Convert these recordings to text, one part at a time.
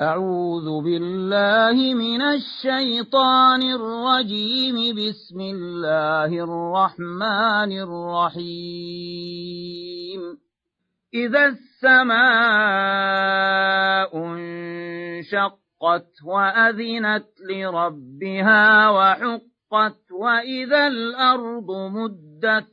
أعوذ بالله من الشيطان الرجيم. بسم الله الرحمن الرحيم. إذا السماء انشقت وأذنت لربها وحقت وإذا الأرض مدت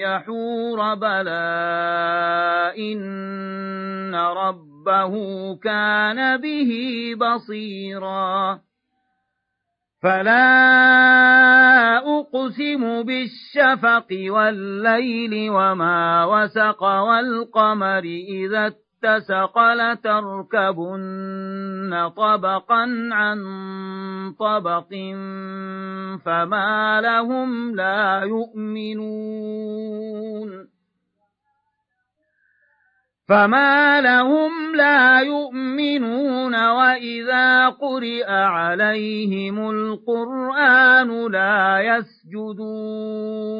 يحور بلى إن ربه كان به بصيرا. فلا أقسم بالشفق والليل وما وسق والقمر إذا اتسق لتركبن طبقا عن طبق فما لهم لا يؤمنون. فما لهم لا يؤمنون وإذا قرئ عليهم القرآن لا يسجدون.